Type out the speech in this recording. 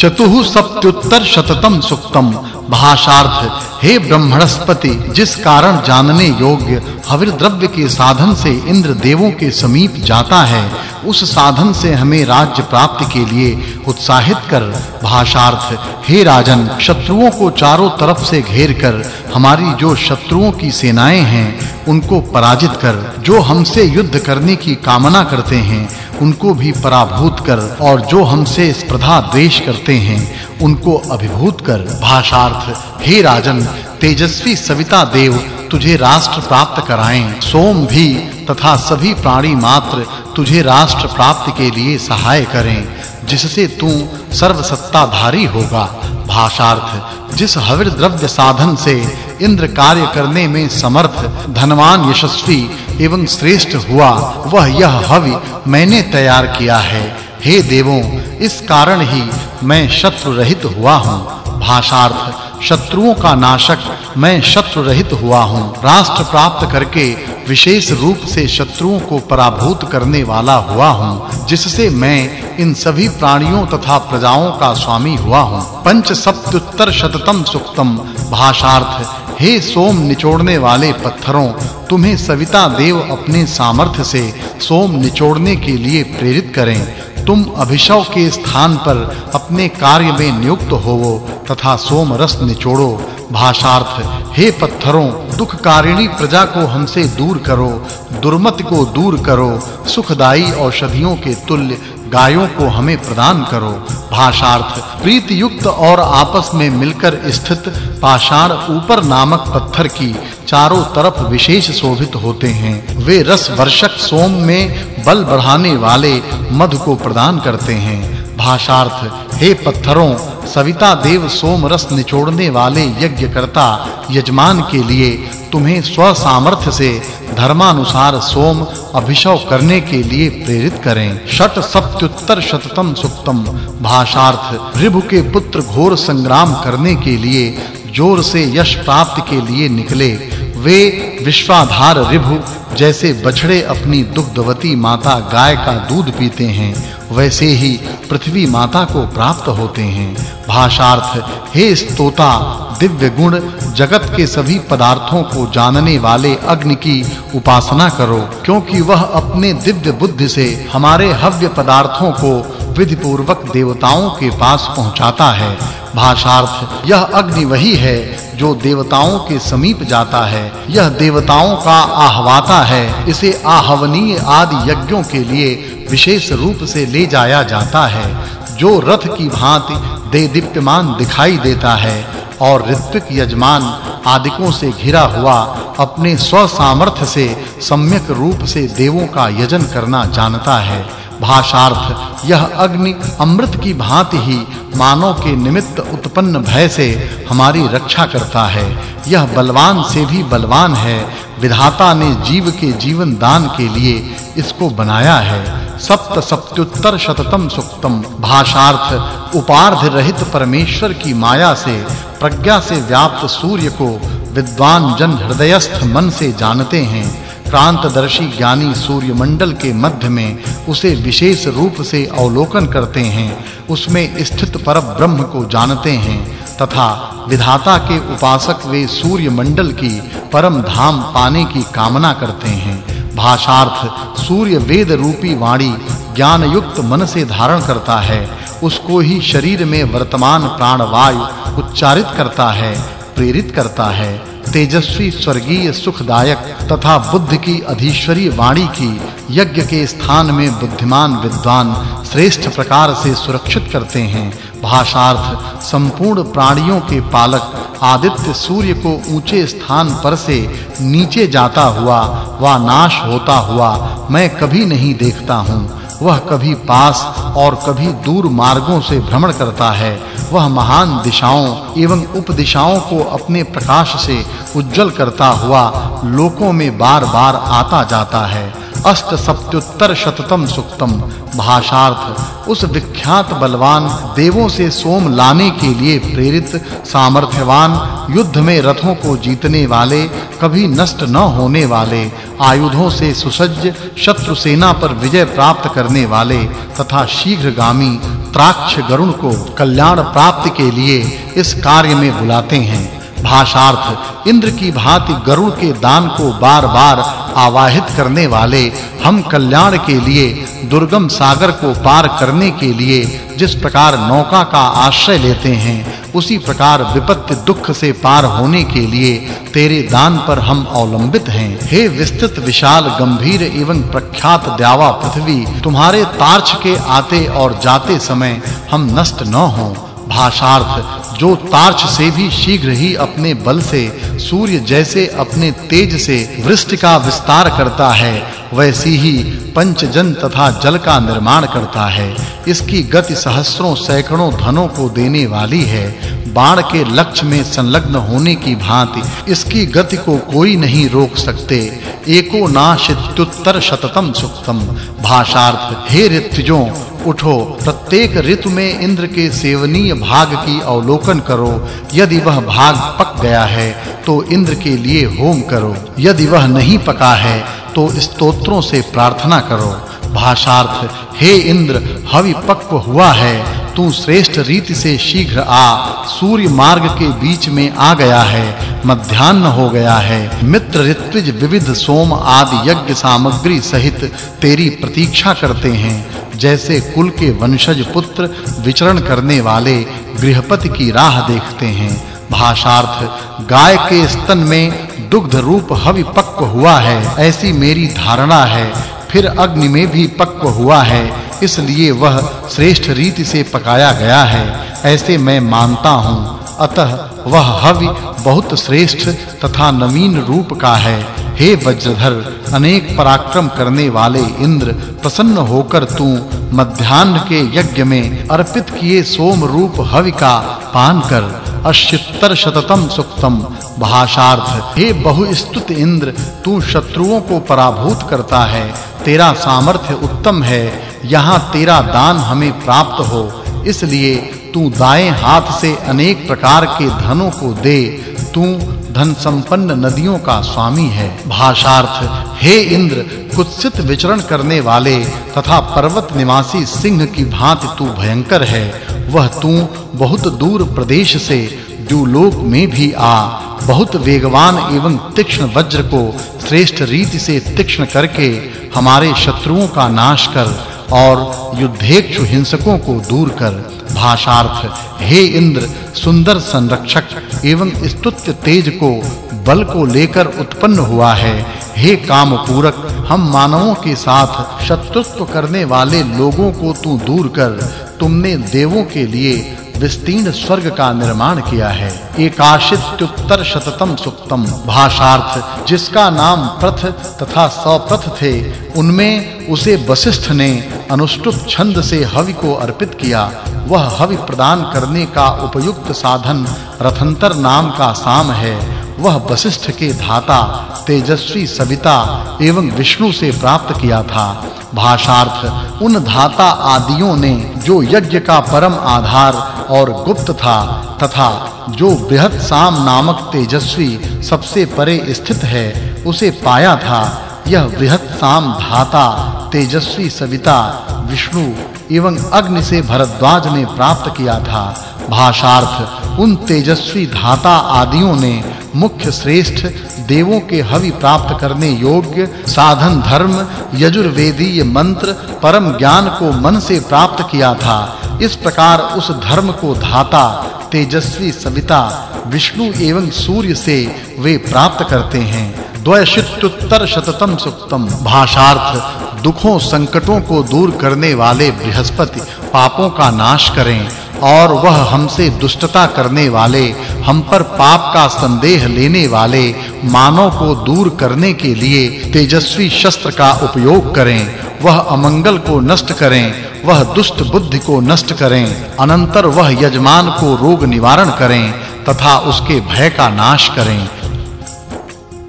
चतुः सप्त्युत्तर शततम सुक्तम। भाषार्थ, हे ब्रह्मणस्पति, जिस कारण जानने योग्य हविर द्रव्य के साधन से इंद्र देवों के समीप जाता है, उस साधन से हमें राज्य प्राप्ति के लिए उत्साहित कर, भाषार्थ, हे राजन, शत्रुओं को चारों तरफ़ से घेर कर, हमारी जो शत्रुओं की सेनाएँ हैं, उनको पराजित कर, जो हमसे युद्ध करने की कामना करते हैं उनको भी पराभूत कर और जो हमसे स्पर्धा द्वेष करते हैं, उनको अभिभूत कर। भाषार्थ, हे राजन, तेजस्वी सविता देव, तुझे राष्ट्र प्राप्त कराएँ। सोम भी तथा सभी प्राणी मात्र तुझे राष्ट्र प्राप्ति के लिए सहाय करें। जिससे तू सर्वसत्ताधारी होगा। भाषार्थ, जिस हविर द्रव्य साधन से इंद्र कार्य करने में समर्थ, धनवान यशस्वी एवं श्रेष्ठ हुआ, वह यह हवि मैंने तैयार किया है। हे देवों, इस कारण ही मैं शत्रु रहित हुआ हूँ। भाषार्थ, शत्रुओं का नाशक मैं शत्रु रहित हुआ हूँ। राष्ट्र प्राप्त करके विशेष रूप से शत्रुओं को पराभूत करने वाला हुआ हूँ, जिससे मैं इन सभी प्राणियों तथा प्रजाओं का स्वामी हुआ हूँ। पंच सप्तुत्तर शततम सुक्तम, भाषार्थ हे सोम निचोड़ने वाले पत्थरों, तुम्हें सविता देव अपने सामर्थ्य से सोम निचोड़ने के लिए प्रेरित करें। तुम अभिशव के स्थान पर अपने कार्य में नियुक्त होवो तथा सोम रस निचोड़ो। भाषार्थ, हे पत्थरों, दुखकारिणी प्रजा को हमसे दूर करो, दुर्मत को दूर करो, सुखदाई औषधियों के तुल्य गायों को हमें प्रदान करो। भाषार्थ प्रीति युक्त और आपस में मिलकर स्थित पाषाण ऊपर नामक पत्थर की चारों तरफ़ विशेष शोभित होते हैं। वे रस वर्षक सोम में बल बढ़ाने वाले मधु को प्रदान करते हैं। भाषार्थ, हे पत्थरों, सविता देव सोम रस निचोड़ने वाले यज्ञकर्ता, यजमान के लिए तुम्हें स्व सामर्थ्य से धर्मानुसार सोम अभिषेक करने के लिए प्रेरित करें। षट सप्त्युत्तर शततम सुक्तम भाषार्थ रिभु के पुत्र घोर संग्राम करने के लिए, ज़ोर से यश प्राप्त के लिए निकले। वे विश्वाधार रिभु जैसे बछड़े अपनी दुग्धवती माता गाय का दूध पीते हैं। वैसे ही पृथ्वी माता को प्राप्त होते हैं। भाषार्थ, हे स्तोता, दिव्य गुण, जगत के सभी पदार्थों को जानने वाले अग्नि की उपासना करो, क्योंकि वह अपने दिव्य बुद्धि से हमारे हव्य पदार्थों को विधि पूर्वक देवताओं के पास पहुंचाता है। भाषार्थ। यह अग्नि वही है जो देवताओं के समीप जाता है। यह देवताओं का आहवाता है। इसे आहवनीय आदि यज्ञों के लिए विशेष रूप से ले जाया जाता है। जो रथ की भांति दे दीप्यमान दिखाई देता है और ऋत्विक यजमान आदिकों से घिरा हुआ अपने स्व सामर्थ्य से सम्यक रूप से देवों का यजन करना जानता है। भाषार्थ, यह अग्नि अमृत की भांति ही मानव के निमित्त उत्पन्न भय से हमारी रक्षा करता है। यह बलवान से भी बलवान है। विधाता ने जीव के जीवन दान के लिए इसको बनाया है। सप्त सप्त्युत्तर शततम सुक्तम भाषार्थ, उपार्ध रहित परमेश्वर की माया से, प्रज्ञा से व्याप्त सूर्य को विद्वान जन हृदयस्थ मन से जानते हैं। क्रांतदर्शी ज्ञानी सूर्यमंडल के मध्य में उसे विशेष रूप से अवलोकन करते हैं। उसमें स्थित पर ब्रह्म को जानते हैं तथा विधाता के उपासक वे सूर्यमंडल की परम धाम पाने की कामना करते हैं। भाषार्थ सूर्य वेद रूपी वाणी ज्ञान युक्त मन से धारण करता है। उसको ही शरीर में वर्तमान प्राण वायु उच्चारित करता है, प्रेरित करता है। तेजस्वी स्वर्गीय सुखदायक तथा बुद्ध की अधीश्वरी वाणी की यज्ञ के स्थान में बुद्धिमान विद्वान श्रेष्ठ प्रकार से सुरक्षित करते हैं। भाषार्थ, संपूर्ण प्राणियों के पालक आदित्य सूर्य को ऊँचे स्थान पर से नीचे जाता हुआ व नाश होता हुआ मैं कभी नहीं देखता हूँ। वह कभी पास और कभी दूर मार्गों से भ्रमण करता है। वह महान दिशाओं एवं उपदिशाओं को अपने प्रकाश से उज्जवल करता हुआ लोकों में बार-बार आता जाता है। अष्ट सप्त्युत्तर शततम सुक्तम। भाषार्थ, उस विख्यात बलवान देवों से सोम लाने के लिए प्रेरित, सामर्थ्यवान, युद्ध में रथों को जीतने वाले, कभी नष्ट न होने वाले, आयुधों से सुसज्ज, शत्रु सेना पर विजय प्राप्त करने वाले, तथा शीघ्रगामी त्राक्ष गरुण को कल्याण प्राप्ति के लिए इस कार्य में बुलाते हैं। भाषार्थ, इंद्र की भांति गरुड़ के दान को बार-बार आवाहित करने वाले हम कल्याण के लिए, दुर्गम सागर को पार करने के लिए जिस प्रकार नौका का आश्रय लेते हैं, उसी प्रकार विपत्ति दुख से पार होने के लिए तेरे दान पर हम अवलंबित हैं। हे विस्तृत, विशाल, गंभीर एवं प्रख्यात द्यावा पृथ्वी, तुम्हारे तार्छ के आते और जाते समय हम नष्ट न हों। भाषार्थ जो तार्च से भी शीघ्र ही अपने बल से, सूर्य जैसे अपने तेज से वृष्टि का विस्तार करता है, वैसी ही पंचजन तथा जल का निर्माण करता है। इसकी गति सहस्त्रों सैकड़ों धनों को देने वाली है। बाण के लक्ष्य में संलग्न होने की भांति, इसकी गति को कोई नहीं रोक सकते। एको नाशित्युत्तर शततम सुक्तम। भाषार्थ, हे ऋतुजों उठो, प्रत्येक ऋतु में इंद्र के सेवनीय भाग की अवलोकन करो। यदि वह भाग पक गया है तो इंद्र के लिए होम करो। यदि वह नहीं पका है तो स्तोत्रों से प्रार्थना करो। भाषार्थ, हे इंद्र, हवि पक्व हुआ है। तू श्रेष्ठ रीति से शीघ्र आ। सूर्य मार्ग के बीच में आ गया है। मध्याह्न हो गया है। मित्र ऋत्विज विविध सोम आदि यज्ञ सामग्री सहित तेरी प्रतीक्षा करते हैं। जैसे कुल के वंशज पुत्र विचरण करने वाले गृहपति की राह देखते हैं। भाषार्थ, गाय के स्तन में दुग्ध रूप हवि पक्व हुआ है। ऐसी मेरी धारणा है, फिर अग्नि में भी पक्व हुआ है। इसलिए वह श्रेष्ठ रीति से पकाया गया है। ऐसे मैं मानता हूँ। अतः वह हवि बहुत श्रेष्ठ तथा नवीन रूप का है। हे वज्रधर, अनेक पराक्रम करने वाले इंद्र, प्रसन्न होकर तू मध्याह्न के यज्ञ में अर्पित किए सोम रूप हवि का पान कर। अश्युत्तर शततम सुक्तम, भाषार्थ, हे बहुस्तुत इंद्र, तू शत्रुओं को पराभूत करता है। तेरा सामर्थ्य उत्तम है, यहाँ तेरा दान हमें प्राप्त हो। इसलिए तू दाएँ हाथ से अनेक प्रकार के धनों को दे, तू धन संपन्न नदियों का स्वामी है। भाषार्थ, हे इंद्र, कुत्सित विचरण करने वाले तथा पर्वत निवासी सिंह की भांति तू भयंकर है। वह तू बहुत दूर प्रदेश से, जो लोक में भी आ, बहुत वेगवान एवं तीक्ष्ण वज्र को श्रेष्ठ रीति से तीक्ष्ण करके हमारे शत्रुओं का नाश कर और युद्धेक्षु हिंसकों को दूर कर भाषार्थ, हे इंद्र, सुंदर संरक्षक, एवं स्तुत्य तेज को, बल को लेकर उत्पन्न हुआ है। हे काम पूरक हम मानवों के साथ शत्रुत्व करने वाले लोगों को तू दूर कर। तुमने देवों के लिए विस्तीर्ण स्वर्ग का निर्माण किया है। एकाशित्युत्तर शततम सुक्तम भाषार्थ, जिसका नाम प्रथ तथा सप्रथ थे, उनमें उसे वशिष्ठ ने अनुष्टुप छंद से हवि को अर्पित किया। वह हवि प्रदान करने का उपयुक्त साधन रथंतर नाम का साम है। वह वशिष्ठ के धाता, तेजस्वी सविता एवं विष्णु से प्राप्त किया था। भाषार्थ, उन धाता आदियों ने जो यज्ञ का परम आधार और गुप्त था, तथा जो बृहत साम नामक तेजस्वी सबसे परे स्थित है, उसे पाया था। यह बृहत साम धाता, तेजस्वी सविता, विष्णु एवं अग्नि से भरद्वाज ने प्राप्त किया था। भाषार्थ, उन तेजस्वी धाता आदियों ने मुख्य श्रेष्ठ देवों के हवि प्राप्त करने योग्य साधन, धर्म, यजुर्वेदीय मंत्र, परम ज्ञान को मन से प्राप्त किया था। इस प्रकार उस धर्म को धाता, तेजस्वी सविता, विष्णु एवं सूर्य से वे प्राप्त करते हैं। द्वयशित्युत्तर शततम सुक्तम भाषार्थ, दुखों संकटों को दूर करने वाले बृहस्पति, पापों का नाश करें। और वह हमसे दुष्टता करने वाले, हम पर पाप का संदेह लेने वाले मानव को दूर करने के लिए तेजस्वी शस्त्र का उपयोग करें। वह अमंगल को नष्ट करें, वह दुष्ट बुद्धि को नष्ट करें, अनंतर वह यजमान को रोग निवारण करें तथा उसके भय का नाश करें।